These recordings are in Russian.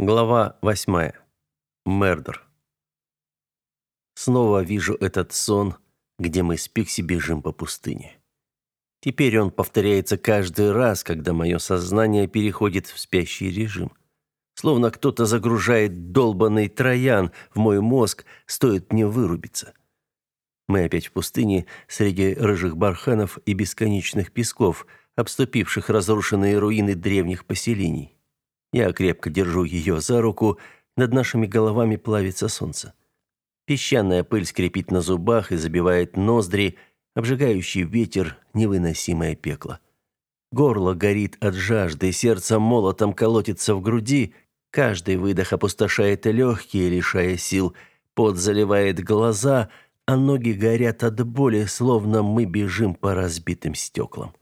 Глава восьмая. Мердер. Снова вижу этот сон, где мы с Пикси бежим по пустыне. Теперь он повторяется каждый раз, когда мое сознание переходит в спящий режим. Словно кто-то загружает долбанный троян в мой мозг, стоит мне вырубиться. Мы опять в пустыне, среди рыжих барханов и бесконечных песков, обступивших разрушенные руины древних поселений. Я крепко держу ее за руку, над нашими головами плавится солнце. Песчаная пыль скрипит на зубах и забивает ноздри, обжигающий ветер невыносимое пекло. Горло горит от жажды, сердце молотом колотится в груди, каждый выдох опустошает легкие, лишая сил, пот заливает глаза, а ноги горят от боли, словно мы бежим по разбитым стеклам.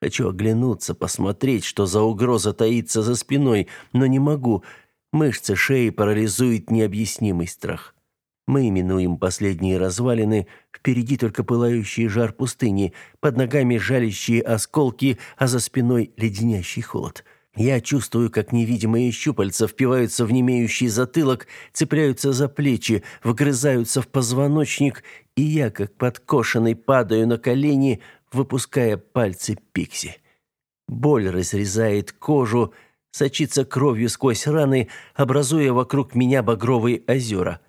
Хочу оглянуться, посмотреть, что за угроза таится за спиной, но не могу. Мышцы шеи парализует необъяснимый страх. Мы именуем последние развалины, впереди только пылающий жар пустыни, под ногами жалящие осколки, а за спиной леденящий холод. Я чувствую, как невидимые щупальца впиваются в немеющий затылок, цепляются за плечи, вгрызаются в позвоночник, и я, как подкошенный, падаю на колени, выпуская пальцы Пикси. Боль разрезает кожу, сочится кровью сквозь раны, образуя вокруг меня багровые озера.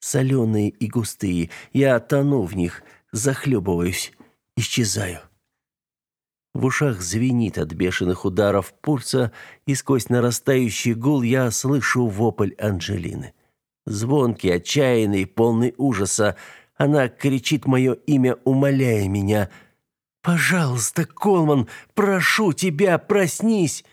Соленые и густые, я тону в них, захлебываюсь, исчезаю. В ушах звенит от бешеных ударов пульса, и сквозь нарастающий гул я слышу вопль Анжелины. Звонкий, отчаянный, полный ужаса. Она кричит мое имя, умоляя меня — «Пожалуйста, Колман, прошу тебя, проснись!»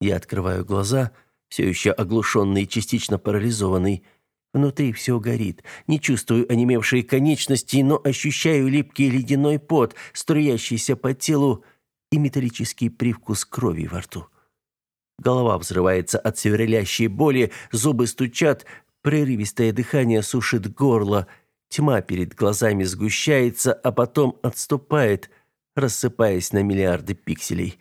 Я открываю глаза, все еще оглушенный и частично парализованный. Внутри все горит. Не чувствую онемевшие конечности, но ощущаю липкий ледяной пот, струящийся по телу, и металлический привкус крови во рту. Голова взрывается от сверлящей боли, зубы стучат, прерывистое дыхание сушит горло — Тьма перед глазами сгущается, а потом отступает, рассыпаясь на миллиарды пикселей.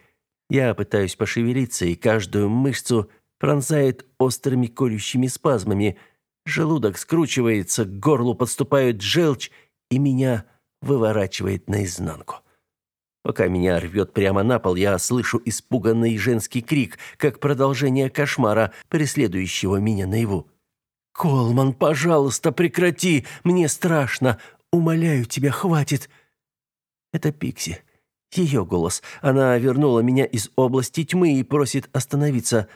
Я пытаюсь пошевелиться, и каждую мышцу пронзает острыми колющими спазмами. Желудок скручивается, к горлу подступает желчь, и меня выворачивает наизнанку. Пока меня рвет прямо на пол, я слышу испуганный женский крик, как продолжение кошмара, преследующего меня наяву. «Колман, пожалуйста, прекрати! Мне страшно! Умоляю тебя, хватит!» Это Пикси. Ее голос. Она вернула меня из области тьмы и просит остановиться.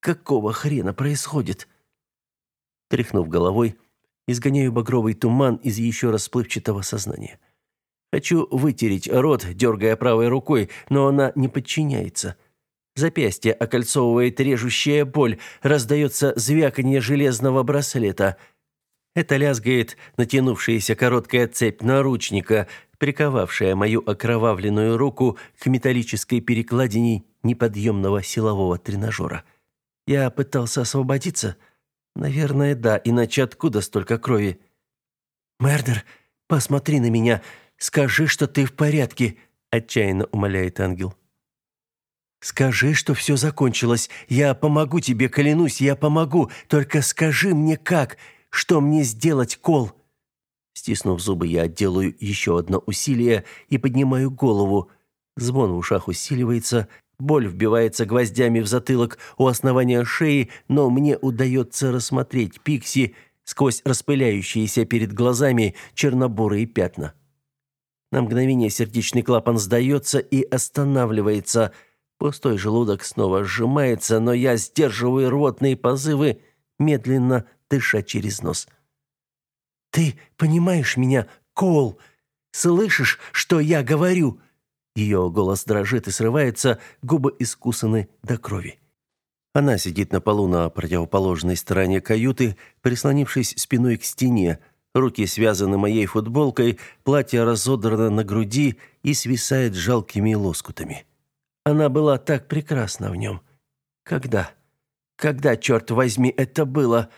Какого хрена происходит? Тряхнув головой, изгоняю багровый туман из еще расплывчатого сознания. Хочу вытереть рот, дергая правой рукой, но она не подчиняется. Запястье окольцовывает режущая боль, раздается звяканье железного браслета. Это лязгает натянувшаяся короткая цепь наручника, приковавшая мою окровавленную руку к металлической перекладине неподъемного силового тренажера. Я пытался освободиться? Наверное, да, иначе откуда столько крови? «Мердер, посмотри на меня, скажи, что ты в порядке», — отчаянно умоляет ангел. Скажи, что все закончилось. Я помогу тебе, клянусь, я помогу. Только скажи мне как, что мне сделать, Кол?» Стиснув зубы, я делаю еще одно усилие и поднимаю голову. Звон в ушах усиливается, боль вбивается гвоздями в затылок у основания шеи, но мне удается рассмотреть Пикси сквозь распыляющиеся перед глазами чернобурые пятна. На мгновение сердечный клапан сдается и останавливается – Пустой желудок снова сжимается, но я сдерживаю рвотные позывы, медленно дыша через нос. «Ты понимаешь меня, Кол? Слышишь, что я говорю?» Ее голос дрожит и срывается, губы искусаны до крови. Она сидит на полу на противоположной стороне каюты, прислонившись спиной к стене. Руки связаны моей футболкой, платье разодрано на груди и свисает жалкими лоскутами. Она была так прекрасна в нем. Когда? Когда, черт возьми, это было?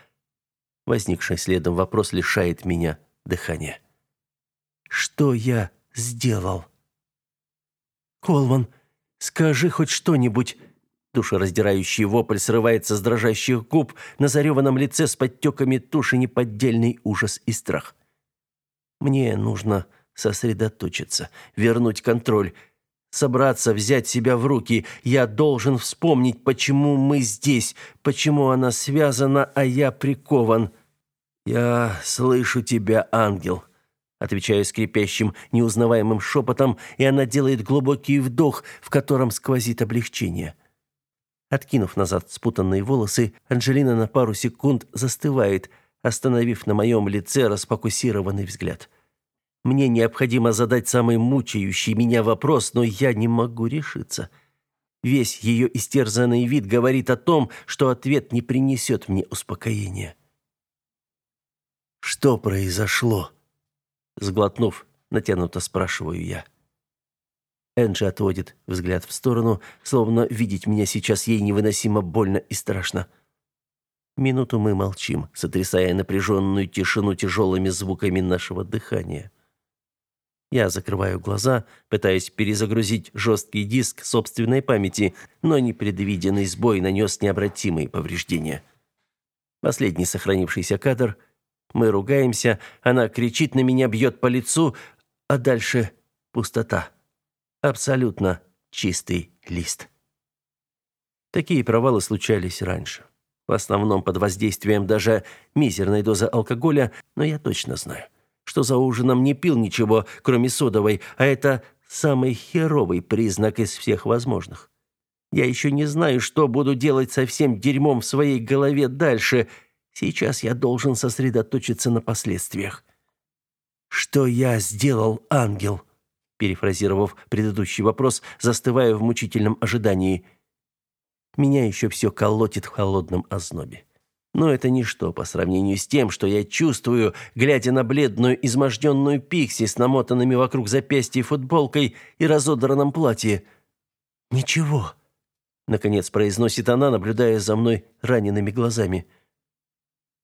Возникший следом вопрос лишает меня дыхания. Что я сделал? Колван, скажи хоть что-нибудь. Душераздирающий вопль срывается с дрожащих губ, на зареванном лице с подтеками туши неподдельный ужас и страх. Мне нужно сосредоточиться, вернуть контроль, собраться, взять себя в руки. Я должен вспомнить, почему мы здесь, почему она связана, а я прикован. Я слышу тебя, ангел. Отвечаю скрипящим, неузнаваемым шепотом, и она делает глубокий вдох, в котором сквозит облегчение. Откинув назад спутанные волосы, Анжелина на пару секунд застывает, остановив на моем лице расфокусированный взгляд. Мне необходимо задать самый мучающий меня вопрос, но я не могу решиться. Весь ее истерзанный вид говорит о том, что ответ не принесет мне успокоения. «Что произошло?» Сглотнув, натянуто спрашиваю я. Энджи отводит взгляд в сторону, словно видеть меня сейчас ей невыносимо больно и страшно. Минуту мы молчим, сотрясая напряженную тишину тяжелыми звуками нашего дыхания. Я закрываю глаза, пытаясь перезагрузить жесткий диск собственной памяти, но непредвиденный сбой нанес необратимые повреждения. Последний сохранившийся кадр. Мы ругаемся, она кричит на меня, бьет по лицу, а дальше пустота. Абсолютно чистый лист. Такие провалы случались раньше. В основном под воздействием даже мизерной дозы алкоголя, но я точно знаю что за ужином не пил ничего, кроме содовой, а это самый херовый признак из всех возможных. Я еще не знаю, что буду делать со всем дерьмом в своей голове дальше. Сейчас я должен сосредоточиться на последствиях. Что я сделал, ангел? Перефразировав предыдущий вопрос, застываю в мучительном ожидании. Меня еще все колотит в холодном ознобе. Но это ничто по сравнению с тем, что я чувствую, глядя на бледную, изможденную Пикси с намотанными вокруг запястья футболкой и разодранном платье. «Ничего», — наконец произносит она, наблюдая за мной ранеными глазами.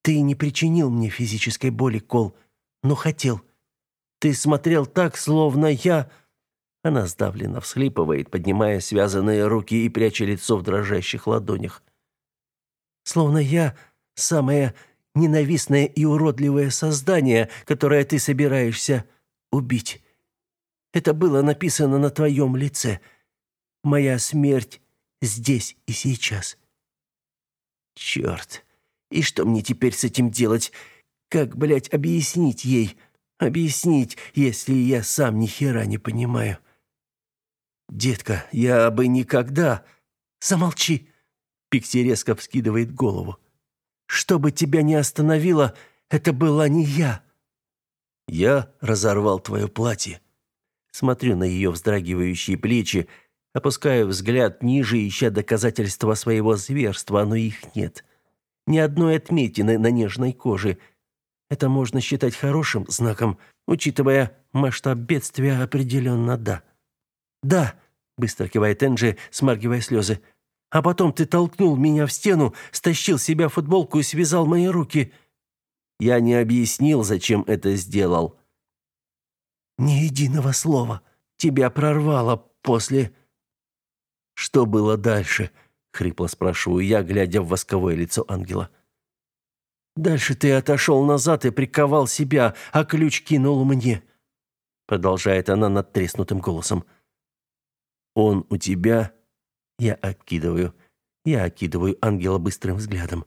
«Ты не причинил мне физической боли, Кол, но хотел. Ты смотрел так, словно я...» Она сдавленно всхлипывает, поднимая связанные руки и пряча лицо в дрожащих ладонях. «Словно я самое ненавистное и уродливое создание, которое ты собираешься убить. Это было написано на твоем лице. Моя смерть здесь и сейчас. Черт. И что мне теперь с этим делать? Как, блядь, объяснить ей? Объяснить, если я сам ни хера не понимаю. Детка, я бы никогда... Замолчи. Пикси резко вскидывает голову. Что бы тебя ни остановило, это была не я. Я разорвал твое платье. Смотрю на ее вздрагивающие плечи, опускаю взгляд ниже, ища доказательства своего зверства, но их нет. Ни одной отметины на нежной коже. Это можно считать хорошим знаком, учитывая масштаб бедствия, определенно да. «Да», — быстро кивает Энджи, смаргивая слезы. А потом ты толкнул меня в стену, стащил себя футболку и связал мои руки. Я не объяснил, зачем это сделал. Ни единого слова. Тебя прорвало после Что было дальше? хрипло спрашиваю я, глядя в восковое лицо ангела. Дальше ты отошел назад и приковал себя, а ключ кинул мне, продолжает она надтреснутым голосом. Он у тебя я окидываю. Я окидываю ангела быстрым взглядом.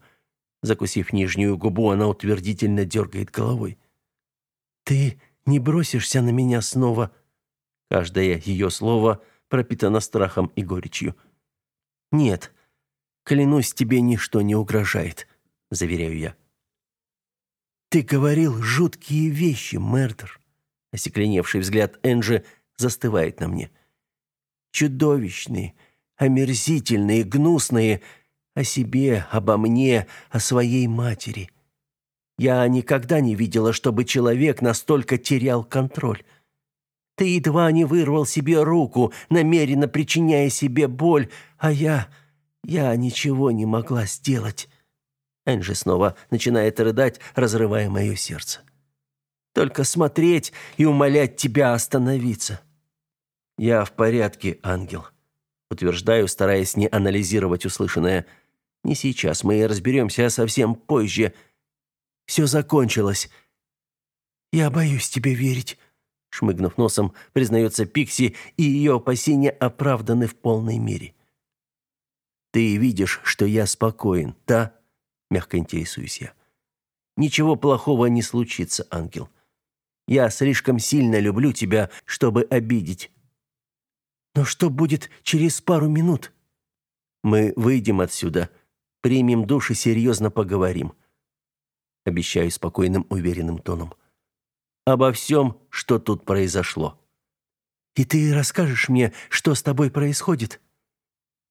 Закусив нижнюю губу, она утвердительно дергает головой. «Ты не бросишься на меня снова?» Каждое ее слово пропитано страхом и горечью. «Нет, клянусь, тебе ничто не угрожает», — заверяю я. «Ты говорил жуткие вещи, Мердер». Осекленевший взгляд Энджи застывает на мне. «Чудовищные, омерзительные, гнусные, о себе, обо мне, о своей матери. Я никогда не видела, чтобы человек настолько терял контроль. Ты едва не вырвал себе руку, намеренно причиняя себе боль, а я... я ничего не могла сделать. Энджи снова начинает рыдать, разрывая мое сердце. Только смотреть и умолять тебя остановиться. Я в порядке, ангел. Утверждаю, стараясь не анализировать услышанное. Не сейчас, мы разберемся совсем позже. Все закончилось. Я боюсь тебе верить, шмыгнув носом, признается Пикси, и ее опасения оправданы в полной мере. Ты видишь, что я спокоен, да? Мягко интересуюсь я. Ничего плохого не случится, ангел. Я слишком сильно люблю тебя, чтобы обидеть. Но что будет через пару минут? Мы выйдем отсюда, примем душ и серьезно поговорим. Обещаю спокойным, уверенным тоном. Обо всем, что тут произошло. И ты расскажешь мне, что с тобой происходит?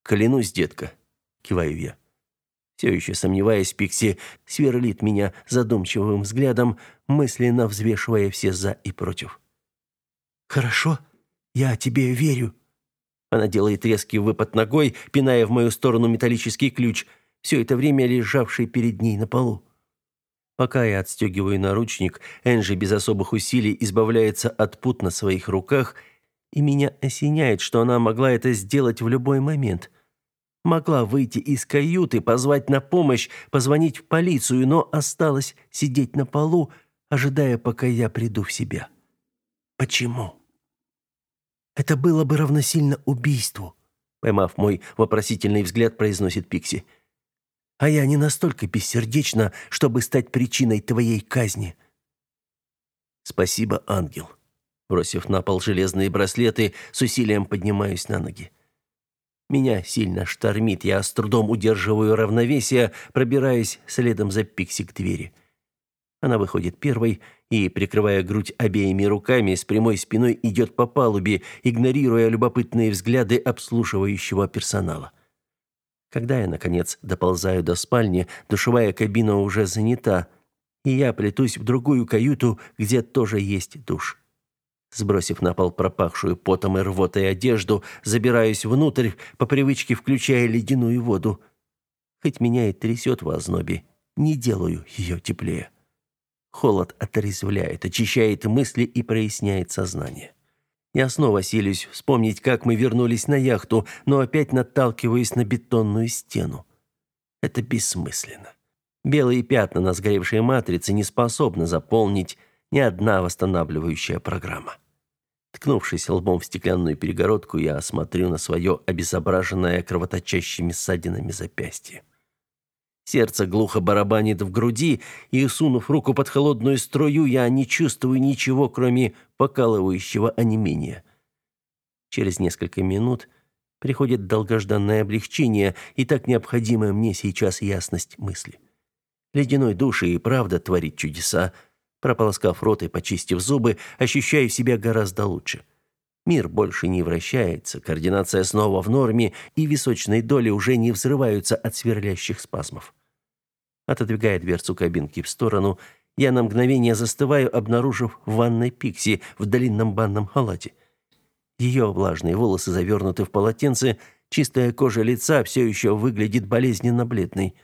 Клянусь, детка, киваю я. Все еще сомневаясь, Пикси сверлит меня задумчивым взглядом, мысленно взвешивая все за и против. Хорошо, я тебе верю, она делает резкий выпад ногой, пиная в мою сторону металлический ключ, все это время лежавший перед ней на полу. Пока я отстегиваю наручник, Энджи без особых усилий избавляется от пут на своих руках, и меня осеняет, что она могла это сделать в любой момент. Могла выйти из каюты, позвать на помощь, позвонить в полицию, но осталась сидеть на полу, ожидая, пока я приду в себя. Почему? Это было бы равносильно убийству, поймав мой вопросительный взгляд, произносит Пикси. А я не настолько бессердечна, чтобы стать причиной твоей казни. Спасибо, ангел. Бросив на пол железные браслеты, с усилием поднимаюсь на ноги. Меня сильно штормит, я с трудом удерживаю равновесие, пробираясь следом за Пикси к двери. Она выходит первой и, прикрывая грудь обеими руками, с прямой спиной идет по палубе, игнорируя любопытные взгляды обслуживающего персонала. Когда я, наконец, доползаю до спальни, душевая кабина уже занята, и я плетусь в другую каюту, где тоже есть душ. Сбросив на пол пропахшую потом и рвотой одежду, забираюсь внутрь, по привычке включая ледяную воду. Хоть меня и трясет в ознобе, не делаю ее теплее. Холод отрезвляет, очищает мысли и проясняет сознание. Я снова силюсь вспомнить, как мы вернулись на яхту, но опять наталкиваюсь на бетонную стену. Это бессмысленно. Белые пятна на сгоревшей матрице не способны заполнить ни одна восстанавливающая программа. Ткнувшись лбом в стеклянную перегородку, я смотрю на свое обезображенное кровоточащими ссадинами запястье. Сердце глухо барабанит в груди, и, сунув руку под холодную струю, я не чувствую ничего, кроме покалывающего онемения. Через несколько минут приходит долгожданное облегчение и так необходимая мне сейчас ясность мысли. Ледяной душ и правда творит чудеса. Прополоскав рот и почистив зубы, ощущаю себя гораздо лучше. Мир больше не вращается, координация снова в норме, и височные доли уже не взрываются от сверлящих спазмов. Отодвигая дверцу кабинки в сторону, я на мгновение застываю, обнаружив в ванной Пикси в длинном банном халате. Ее влажные волосы завернуты в полотенце, чистая кожа лица все еще выглядит болезненно бледной.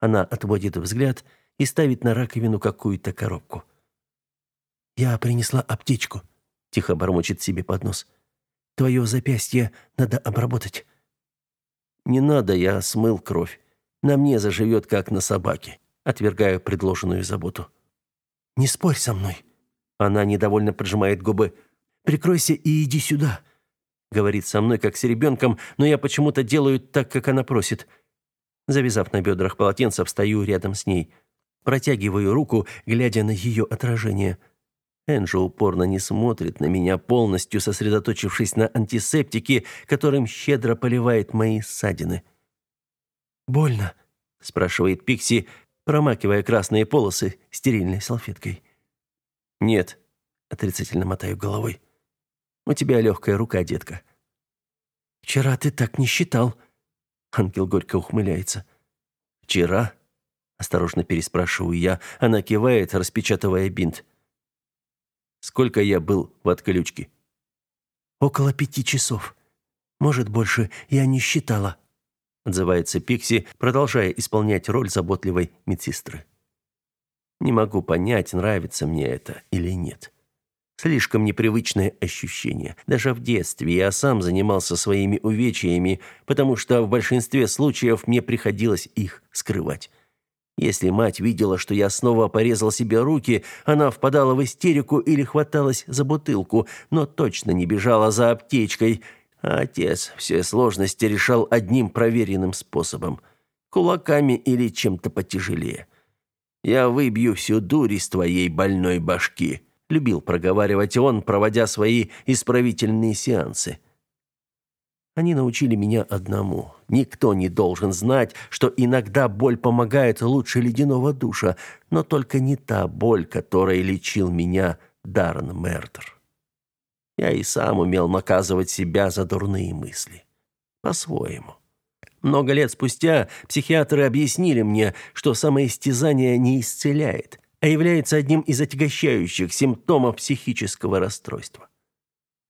Она отводит взгляд и ставит на раковину какую-то коробку. «Я принесла аптечку», тихо бормочет себе под нос. Твое запястье надо обработать. Не надо, я смыл кровь. На мне заживет, как на собаке. Отвергаю предложенную заботу. Не спорь со мной. Она недовольно прижимает губы. Прикройся и иди сюда. Говорит со мной, как с ребенком, но я почему-то делаю так, как она просит. Завязав на бедрах полотенце, встаю рядом с ней. Протягиваю руку, глядя на ее отражение. Энджи упорно не смотрит на меня, полностью сосредоточившись на антисептике, которым щедро поливает мои ссадины. «Больно?» – спрашивает Пикси, промакивая красные полосы стерильной салфеткой. «Нет», – отрицательно мотаю головой. «У тебя легкая рука, детка». «Вчера ты так не считал», – ангел горько ухмыляется. «Вчера?» – осторожно переспрашиваю я. Она кивает, распечатывая бинт. Сколько я был в отключке? Около пяти часов. Может, больше я не считала. Отзывается Пикси, продолжая исполнять роль заботливой медсестры. Не могу понять, нравится мне это или нет. Слишком непривычное ощущение. Даже в детстве я сам занимался своими увечьями, потому что в большинстве случаев мне приходилось их скрывать. Если мать видела, что я снова порезал себе руки, она впадала в истерику или хваталась за бутылку, но точно не бежала за аптечкой. А отец все сложности решал одним проверенным способом – кулаками или чем-то потяжелее. «Я выбью всю дурь из твоей больной башки», любил проговаривать он, проводя свои исправительные сеансы. Они научили меня одному. Никто не должен знать, что иногда боль помогает лучше ледяного душа, но только не та боль, которой лечил меня Даррен Мертер. Я и сам умел наказывать себя за дурные мысли. По-своему. Много лет спустя психиатры объяснили мне, что самоистязание не исцеляет – а является одним из отягощающих симптомов психического расстройства.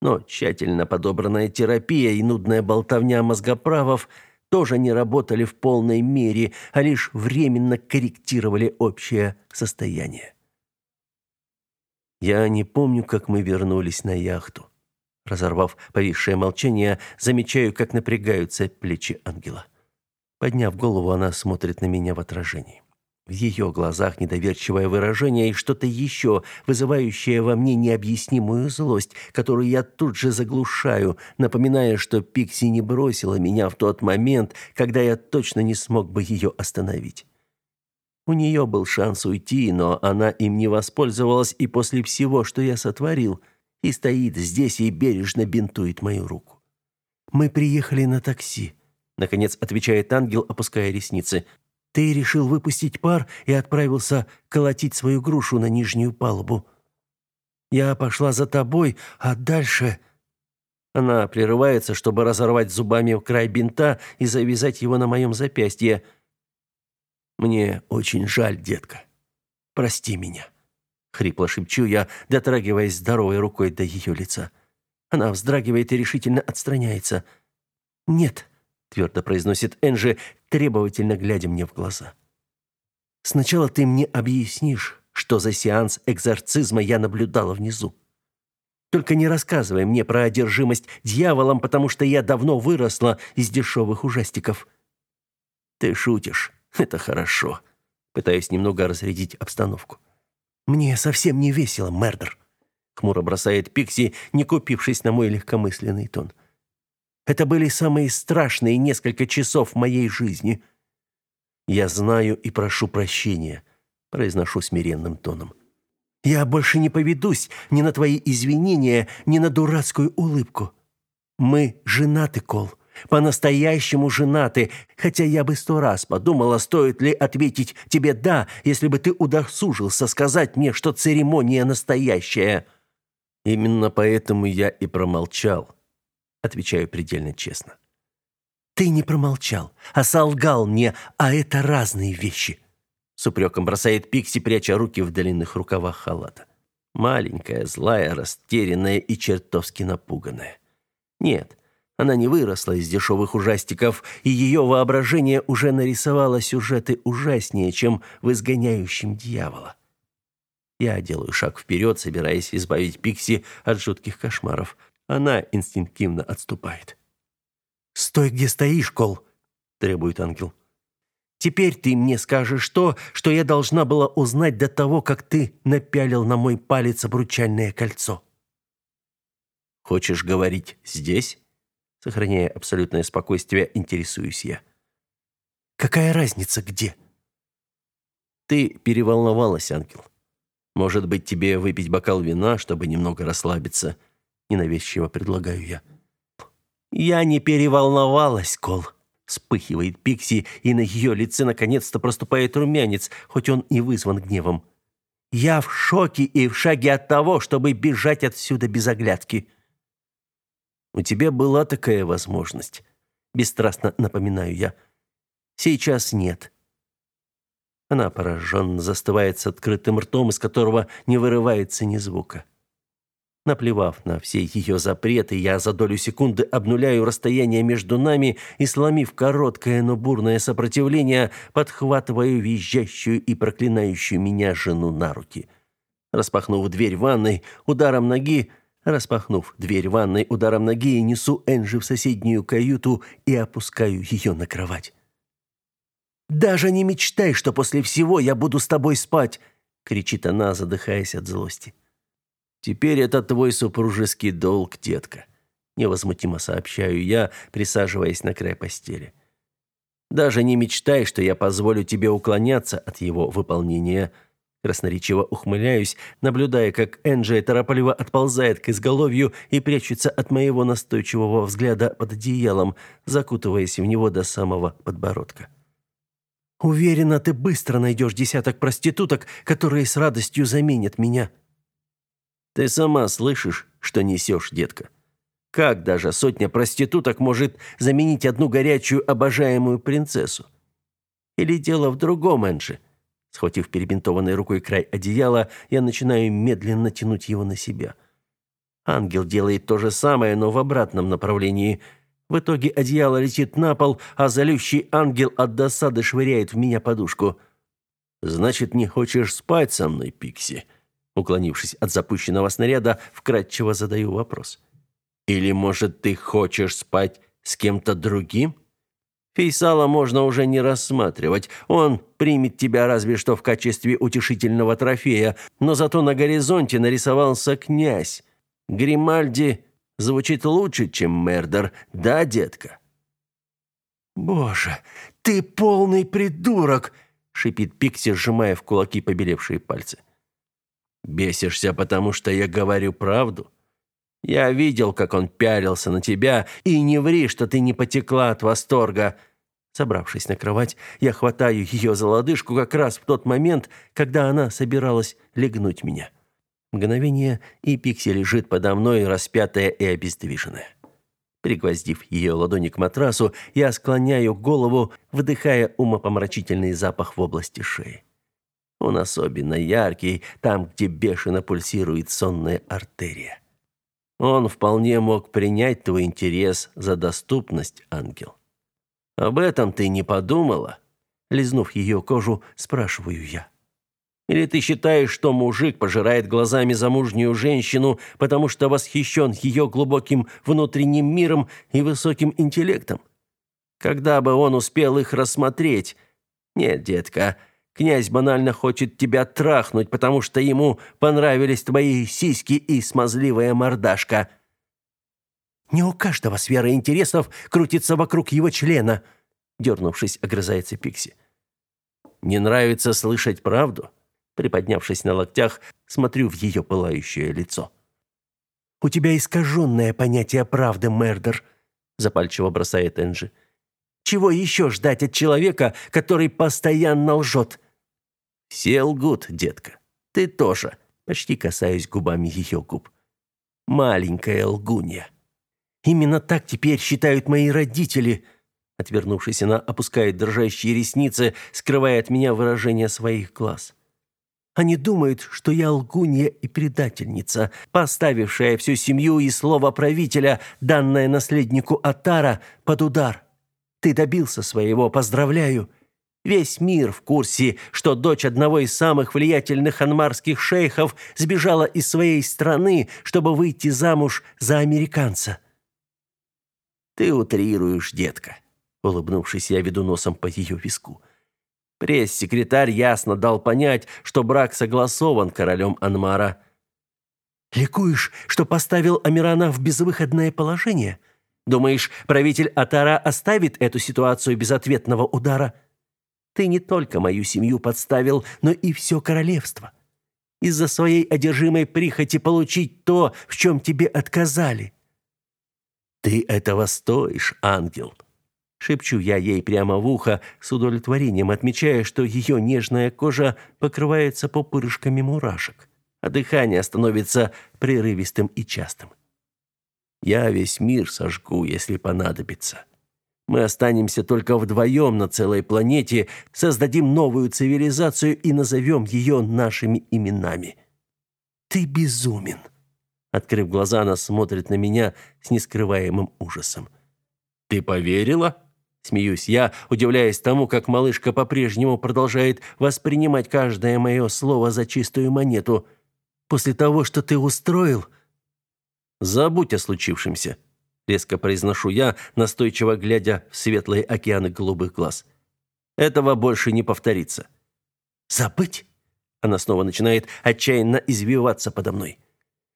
Но тщательно подобранная терапия и нудная болтовня мозгоправов тоже не работали в полной мере, а лишь временно корректировали общее состояние. Я не помню, как мы вернулись на яхту. Разорвав повисшее молчание, замечаю, как напрягаются плечи ангела. Подняв голову, она смотрит на меня в отражении. В ее глазах недоверчивое выражение и что-то еще, вызывающее во мне необъяснимую злость, которую я тут же заглушаю, напоминая, что Пикси не бросила меня в тот момент, когда я точно не смог бы ее остановить. У нее был шанс уйти, но она им не воспользовалась и после всего, что я сотворил, и стоит здесь и бережно бинтует мою руку. «Мы приехали на такси», — наконец отвечает ангел, опуская ресницы. Ты решил выпустить пар и отправился колотить свою грушу на нижнюю палубу. Я пошла за тобой, а дальше...» Она прерывается, чтобы разорвать зубами край бинта и завязать его на моем запястье. «Мне очень жаль, детка. Прости меня», — хрипло шепчу я, дотрагиваясь здоровой рукой до ее лица. Она вздрагивает и решительно отстраняется. «Нет», — твердо произносит Энджи, требовательно глядя мне в глаза. «Сначала ты мне объяснишь, что за сеанс экзорцизма я наблюдала внизу. Только не рассказывай мне про одержимость дьяволом, потому что я давно выросла из дешевых ужастиков». «Ты шутишь. Это хорошо». Пытаюсь немного разрядить обстановку. «Мне совсем не весело, Мердер», — хмуро бросает Пикси, не купившись на мой легкомысленный тон. «Я это были самые страшные несколько часов моей жизни. Я знаю и прошу прощения, произношу смиренным тоном. Я больше не поведусь ни на твои извинения, ни на дурацкую улыбку. Мы женаты, Кол. По-настоящему женаты, хотя я бы сто раз подумала, стоит ли ответить тебе «да», если бы ты удосужился сказать мне, что церемония настоящая. Именно поэтому я и промолчал отвечаю предельно честно. Ты не промолчал, а солгал мне, а это разные вещи. С упреком бросает Пикси, пряча руки в длинных рукавах халата. Маленькая, злая, растерянная и чертовски напуганная. Нет, она не выросла из дешевых ужастиков, и ее воображение уже нарисовало сюжеты ужаснее, чем в «Изгоняющем дьявола». Я делаю шаг вперед, собираясь избавить Пикси от жутких кошмаров – она инстинктивно отступает. «Стой, где стоишь, Кол!» – требует ангел. «Теперь ты мне скажешь то, что я должна была узнать до того, как ты напялил на мой палец обручальное кольцо». «Хочешь говорить здесь?» Сохраняя абсолютное спокойствие, интересуюсь я. «Какая разница, где?» «Ты переволновалась, ангел. Может быть, тебе выпить бокал вина, чтобы немного расслабиться?» Ненавязчиво предлагаю я. Я не переволновалась, Кол. Вспыхивает Пикси, и на ее лице наконец-то проступает румянец, хоть он и вызван гневом. Я в шоке и в шаге от того, чтобы бежать отсюда без оглядки. У тебя была такая возможность, бесстрастно напоминаю я. Сейчас нет. Она пораженно застывает с открытым ртом, из которого не вырывается ни звука. Наплевав на все ее запреты, я за долю секунды обнуляю расстояние между нами и, сломив короткое, но бурное сопротивление, подхватываю визжащую и проклинающую меня жену на руки. Распахнув дверь ванной, ударом ноги, распахнув дверь ванной ударом ноги, несу Энджи в соседнюю каюту и опускаю ее на кровать. «Даже не мечтай, что после всего я буду с тобой спать!» — кричит она, задыхаясь от злости. «Теперь это твой супружеский долг, детка», — невозмутимо сообщаю я, присаживаясь на край постели. «Даже не мечтай, что я позволю тебе уклоняться от его выполнения». Красноречиво ухмыляюсь, наблюдая, как Энджи торопливо отползает к изголовью и прячется от моего настойчивого взгляда под одеялом, закутываясь в него до самого подбородка. Уверена, ты быстро найдешь десяток проституток, которые с радостью заменят меня. Ты сама слышишь, что несешь, детка. Как даже сотня проституток может заменить одну горячую обожаемую принцессу? Или дело в другом, Энджи? Схватив перебинтованной рукой край одеяла, я начинаю медленно тянуть его на себя. Ангел делает то же самое, но в обратном направлении – в итоге одеяло летит на пол, а залющий ангел от досады швыряет в меня подушку. «Значит, не хочешь спать со мной, Пикси?» Уклонившись от запущенного снаряда, вкратчиво задаю вопрос. «Или, может, ты хочешь спать с кем-то другим?» Фейсала можно уже не рассматривать. Он примет тебя разве что в качестве утешительного трофея, но зато на горизонте нарисовался князь. Гримальди Звучит лучше, чем Мердер, да, детка?» «Боже, ты полный придурок!» — шипит Пикси, сжимая в кулаки побелевшие пальцы. «Бесишься, потому что я говорю правду? Я видел, как он пялился на тебя, и не ври, что ты не потекла от восторга!» Собравшись на кровать, я хватаю ее за лодыжку как раз в тот момент, когда она собиралась легнуть меня. Мгновение, и Пикси лежит подо мной, распятая и обездвиженная. Пригвоздив ее ладони к матрасу, я склоняю голову, вдыхая умопомрачительный запах в области шеи. Он особенно яркий, там, где бешено пульсирует сонная артерия. Он вполне мог принять твой интерес за доступность, ангел. Об этом ты не подумала? Лизнув ее кожу, спрашиваю я. Или ты считаешь, что мужик пожирает глазами замужнюю женщину, потому что восхищен ее глубоким внутренним миром и высоким интеллектом? Когда бы он успел их рассмотреть? Нет, детка, князь банально хочет тебя трахнуть, потому что ему понравились твои сиськи и смазливая мордашка. Не у каждого сфера интересов крутится вокруг его члена, дернувшись, огрызается Пикси. Не нравится слышать правду? Приподнявшись на локтях, смотрю в ее пылающее лицо. «У тебя искаженное понятие правды, Мердер», — запальчиво бросает Энджи. «Чего еще ждать от человека, который постоянно лжет?» «Все лгут, детка. Ты тоже», — почти касаюсь губами ее губ. «Маленькая лгунья». «Именно так теперь считают мои родители», — Отвернувшись, она опускает дрожащие ресницы, скрывая от меня выражение своих глаз. Они думают, что я лгунья и предательница, поставившая всю семью и слово правителя, данное наследнику Атара, под удар. Ты добился своего, поздравляю. Весь мир в курсе, что дочь одного из самых влиятельных анмарских шейхов сбежала из своей страны, чтобы выйти замуж за американца. Ты утрируешь, детка. Улыбнувшись, я веду носом по ее виску. Пресс-секретарь ясно дал понять, что брак согласован королем Анмара. «Ликуешь, что поставил Амирана в безвыходное положение? Думаешь, правитель Атара оставит эту ситуацию без ответного удара? Ты не только мою семью подставил, но и все королевство. Из-за своей одержимой прихоти получить то, в чем тебе отказали». «Ты этого стоишь, ангел», Шепчу я ей прямо в ухо, с удовлетворением отмечая, что ее нежная кожа покрывается попырышками мурашек, а дыхание становится прерывистым и частым. Я весь мир сожгу, если понадобится. Мы останемся только вдвоем на целой планете, создадим новую цивилизацию и назовем ее нашими именами. Ты безумен. Открыв глаза, она смотрит на меня с нескрываемым ужасом. Ты поверила? Смеюсь я, удивляясь тому, как малышка по-прежнему продолжает воспринимать каждое мое слово за чистую монету. После того, что ты устроил...» «Забудь о случившемся», — резко произношу я, настойчиво глядя в светлые океаны голубых глаз. «Этого больше не повторится». «Забыть?» Она снова начинает отчаянно извиваться подо мной.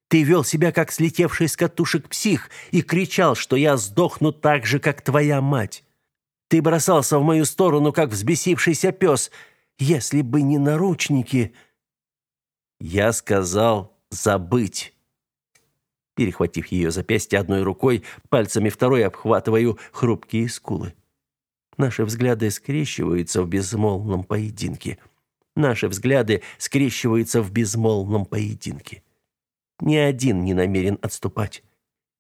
«Ты вел себя, как слетевший с катушек псих, и кричал, что я сдохну так же, как твоя мать. Ты бросался в мою сторону, как взбесившийся пес. Если бы не наручники...» Я сказал «забыть». Перехватив ее запястье одной рукой, пальцами второй обхватываю хрупкие скулы. Наши взгляды скрещиваются в безмолвном поединке. Наши взгляды скрещиваются в безмолвном поединке. Ни один не намерен отступать.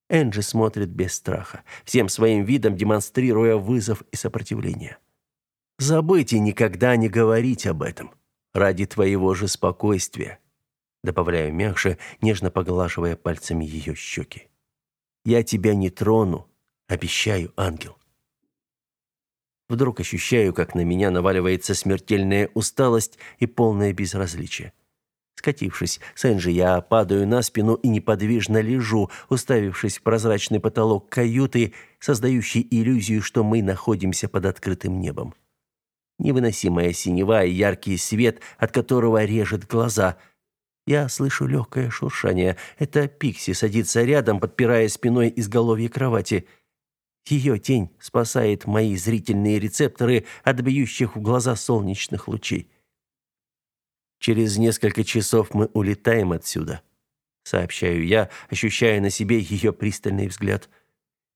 Энджи смотрит без страха, всем своим видом демонстрируя вызов и сопротивление. Забыть и никогда не говорить об этом. Ради твоего же спокойствия. Добавляю мягче, нежно поглаживая пальцами ее щеки. Я тебя не трону, обещаю, ангел. Вдруг ощущаю, как на меня наваливается смертельная усталость и полное безразличие. Скатившись с Энджи, я падаю на спину и неподвижно лежу, уставившись в прозрачный потолок каюты, создающий иллюзию, что мы находимся под открытым небом. Невыносимая синева и яркий свет, от которого режет глаза. Я слышу легкое шуршание. Это Пикси садится рядом, подпирая спиной изголовье кровати. Ее тень спасает мои зрительные рецепторы от бьющих в глаза солнечных лучей. Через несколько часов мы улетаем отсюда, сообщаю я, ощущая на себе ее пристальный взгляд.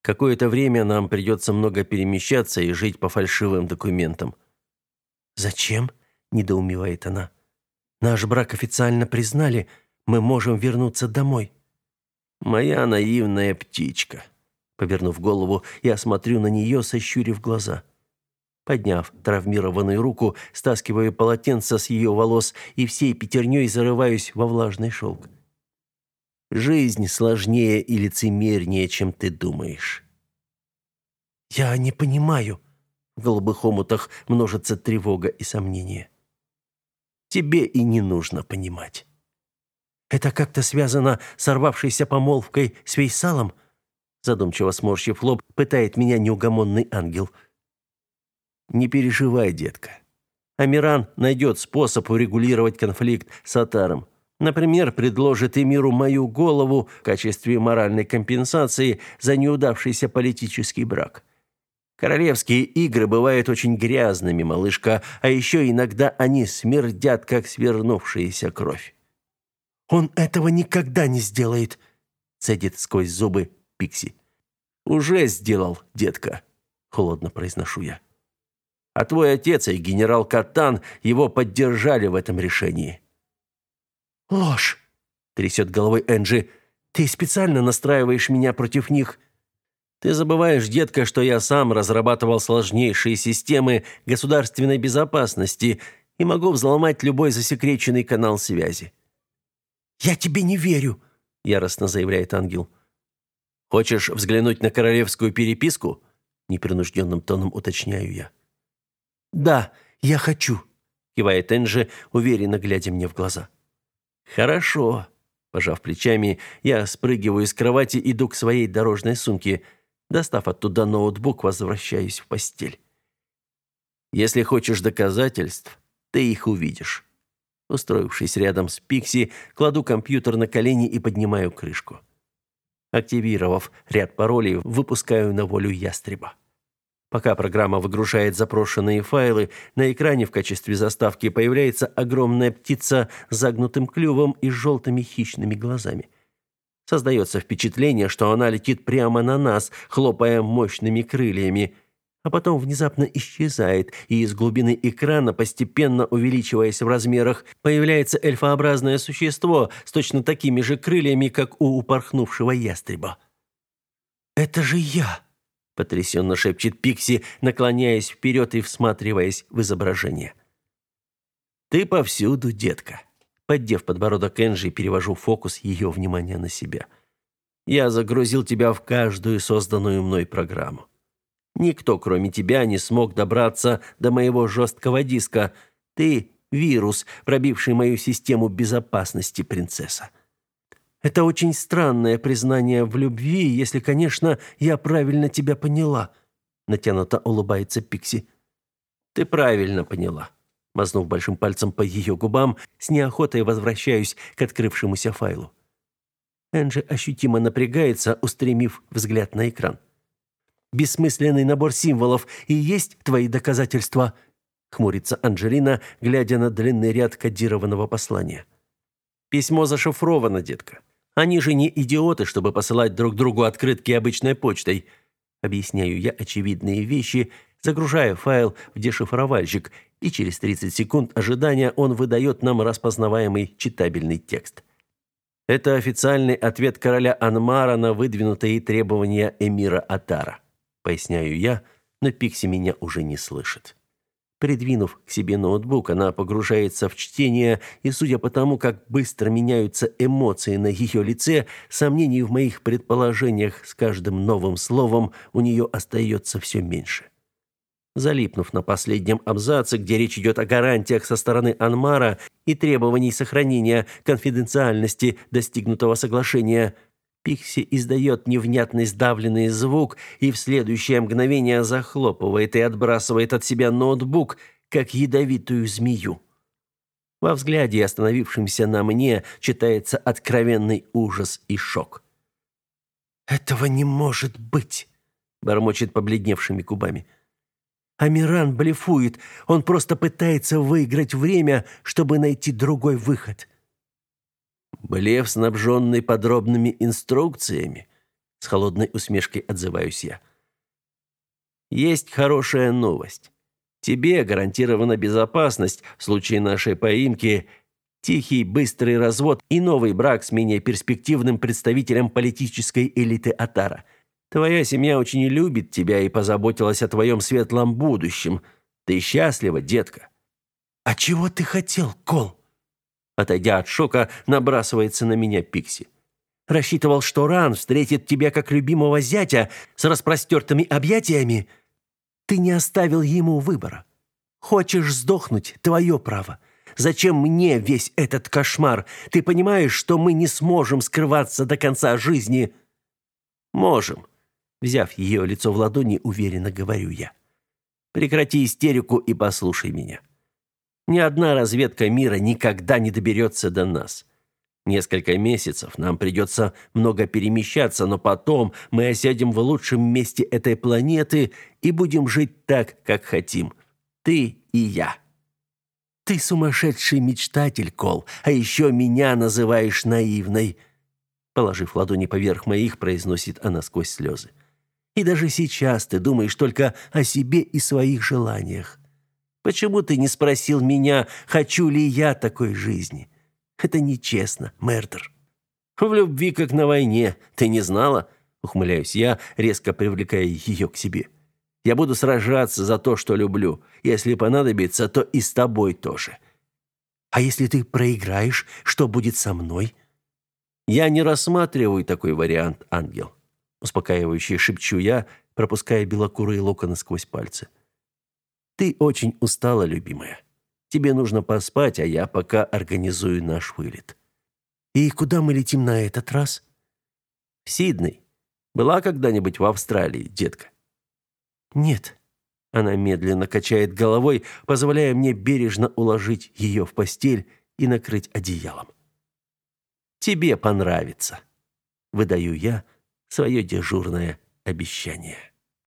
Какое-то время нам придется много перемещаться и жить по фальшивым документам. Зачем? недоумевает она. Наш брак официально признали, мы можем вернуться домой. Моя наивная птичка. Повернув голову, я смотрю на нее, сощурив глаза. Подняв травмированную руку, стаскиваю полотенце с ее волос и всей пятерней зарываюсь во влажный шелк. Жизнь сложнее и лицемернее, чем ты думаешь. Я не понимаю. В голубых омутах множится тревога и сомнение. Тебе и не нужно понимать. Это как-то связано с сорвавшейся помолвкой с Вейсалом? Задумчиво сморщив лоб, пытает меня неугомонный ангел – не переживай, детка. Амиран найдет способ урегулировать конфликт с Атаром. Например, предложит Эмиру мою голову в качестве моральной компенсации за неудавшийся политический брак. Королевские игры бывают очень грязными, малышка, а еще иногда они смердят, как свернувшаяся кровь. «Он этого никогда не сделает», — цедит сквозь зубы Пикси. «Уже сделал, детка», — холодно произношу я. А твой отец и генерал Катан его поддержали в этом решении. Ложь, трясет головой Энджи. Ты специально настраиваешь меня против них. Ты забываешь, детка, что я сам разрабатывал сложнейшие системы государственной безопасности и могу взломать любой засекреченный канал связи. Я тебе не верю, яростно заявляет ангел. Хочешь взглянуть на королевскую переписку? непринужденным тоном уточняю я. «Да, я хочу», — кивает Энджи, уверенно глядя мне в глаза. «Хорошо». Пожав плечами, я спрыгиваю с кровати, иду к своей дорожной сумке. Достав оттуда ноутбук, возвращаюсь в постель. «Если хочешь доказательств, ты их увидишь». Устроившись рядом с Пикси, кладу компьютер на колени и поднимаю крышку. Активировав ряд паролей, выпускаю на волю ястреба. Пока программа выгружает запрошенные файлы, на экране в качестве заставки появляется огромная птица с загнутым клювом и желтыми хищными глазами. Создается впечатление, что она летит прямо на нас, хлопая мощными крыльями, а потом внезапно исчезает, и из глубины экрана, постепенно увеличиваясь в размерах, появляется эльфообразное существо с точно такими же крыльями, как у упорхнувшего ястреба. «Это же я!» потрясенно шепчет Пикси, наклоняясь вперед и всматриваясь в изображение. Ты повсюду, детка. Поддев подбородок Энджи, перевожу фокус ее внимания на себя. Я загрузил тебя в каждую созданную мной программу. Никто, кроме тебя, не смог добраться до моего жесткого диска. Ты вирус, пробивший мою систему безопасности, принцесса. Это очень странное признание в любви, если, конечно, я правильно тебя поняла, натянуто улыбается Пикси. Ты правильно поняла. Мазнув большим пальцем по ее губам, с неохотой возвращаюсь к открывшемуся файлу. Энджи ощутимо напрягается, устремив взгляд на экран. Бессмысленный набор символов и есть твои доказательства, хмурится Анжелина, глядя на длинный ряд кодированного послания. Письмо зашифровано, детка. Они же не идиоты, чтобы посылать друг другу открытки обычной почтой. Объясняю я очевидные вещи, загружая файл в дешифровальщик, и через 30 секунд ожидания он выдает нам распознаваемый читабельный текст. Это официальный ответ короля Анмара на выдвинутые требования эмира Атара, поясняю я, но Пикси меня уже не слышит. Придвинув к себе ноутбук, она погружается в чтение, и судя по тому, как быстро меняются эмоции на ее лице, сомнений в моих предположениях с каждым новым словом у нее остается все меньше. Залипнув на последнем абзаце, где речь идет о гарантиях со стороны Анмара и требований сохранения конфиденциальности достигнутого соглашения, Пикси издает невнятный сдавленный звук и в следующее мгновение захлопывает и отбрасывает от себя ноутбук, как ядовитую змею. Во взгляде, остановившемся на мне, читается откровенный ужас и шок. «Этого не может быть!» — бормочет побледневшими губами. Амиран блефует. Он просто пытается выиграть время, чтобы найти другой выход. Блеф, снабженный подробными инструкциями, с холодной усмешкой отзываюсь я. Есть хорошая новость. Тебе гарантирована безопасность в случае нашей поимки, тихий, быстрый развод и новый брак с менее перспективным представителем политической элиты Атара – Твоя семья очень любит тебя и позаботилась о твоем светлом будущем. Ты счастлива, детка. А чего ты хотел, Кол? Отойдя от шока, набрасывается на меня Пикси. Рассчитывал, что Ран встретит тебя как любимого зятя с распростертыми объятиями. Ты не оставил ему выбора. Хочешь сдохнуть твое право. Зачем мне весь этот кошмар? Ты понимаешь, что мы не сможем скрываться до конца жизни? Можем. Взяв ее лицо в ладони, уверенно говорю я. Прекрати истерику и послушай меня. Ни одна разведка мира никогда не доберется до нас. Несколько месяцев нам придется много перемещаться, но потом мы осядем в лучшем месте этой планеты и будем жить так, как хотим. Ты и я. Ты сумасшедший мечтатель, Кол, а еще меня называешь наивной. Положив ладони поверх моих, произносит она сквозь слезы. И даже сейчас ты думаешь только о себе и своих желаниях. Почему ты не спросил меня, хочу ли я такой жизни? Это нечестно, Мердер. В любви как на войне. Ты не знала? Ухмыляюсь я, резко привлекая ее к себе. Я буду сражаться за то, что люблю. Если понадобится, то и с тобой тоже. А если ты проиграешь, что будет со мной? Я не рассматриваю такой вариант, ангел успокаивающе шепчу я, пропуская белокурые локоны сквозь пальцы. Ты очень устала, любимая. Тебе нужно поспать, а я пока организую наш вылет. И куда мы летим на этот раз? В Сидней. Была когда-нибудь в Австралии, детка? Нет. Она медленно качает головой, позволяя мне бережно уложить ее в постель и накрыть одеялом. Тебе понравится, выдаю я, свое дежурное обещание.